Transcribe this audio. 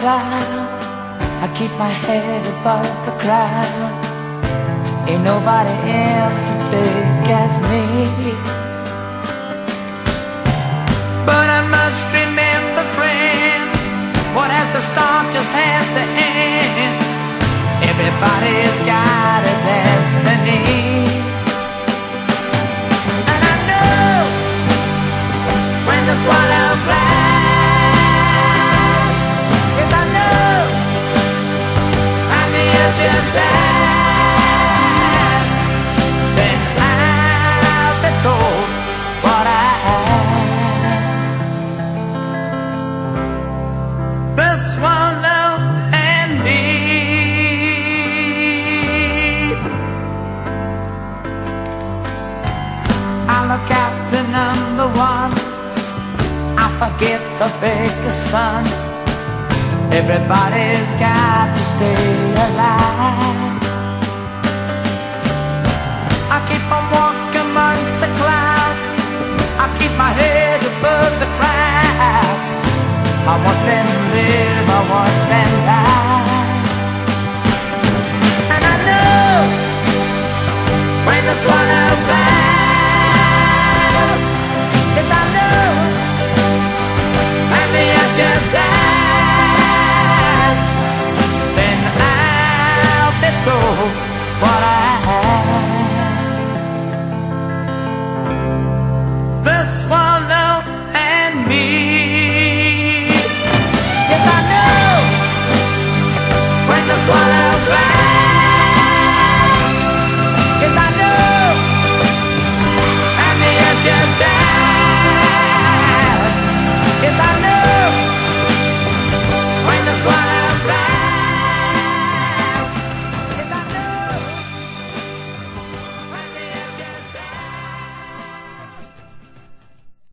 cloud. I keep my head above the crowd. Ain't nobody else as big as me. But I must remember, friends, what has to start just has to I look after number one. I forget the biggest son. Everybody's got to stay Bora